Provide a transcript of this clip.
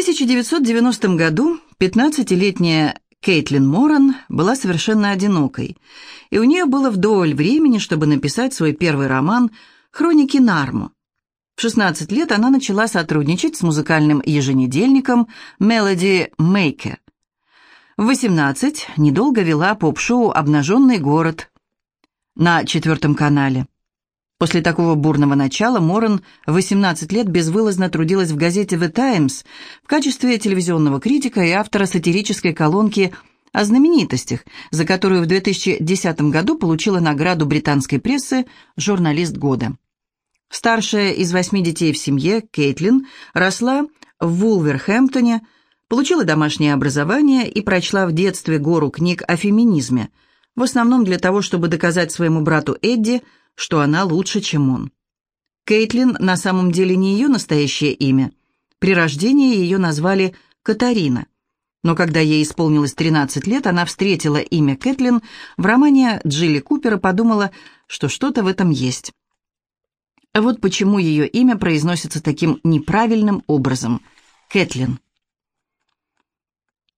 1990 году 15-летняя Кейтлин Моран была совершенно одинокой, и у нее было вдоволь времени, чтобы написать свой первый роман «Хроники Нарму». В 16 лет она начала сотрудничать с музыкальным еженедельником Melody Maker. В 18 недолго вела поп-шоу «Обнаженный город» на четвертом канале. После такого бурного начала Моран в 18 лет безвылазно трудилась в газете «The Times» в качестве телевизионного критика и автора сатирической колонки о знаменитостях, за которую в 2010 году получила награду британской прессы «Журналист года». Старшая из восьми детей в семье, Кейтлин, росла в Вулверхэмптоне, получила домашнее образование и прочла в детстве гору книг о феминизме, в основном для того, чтобы доказать своему брату Эдди – что она лучше, чем он. Кейтлин на самом деле не ее настоящее имя. При рождении ее назвали Катарина. Но когда ей исполнилось 13 лет, она встретила имя Кэтлин в романе Джилли Купера, подумала, что что-то в этом есть. Вот почему ее имя произносится таким неправильным образом – Кэтлин.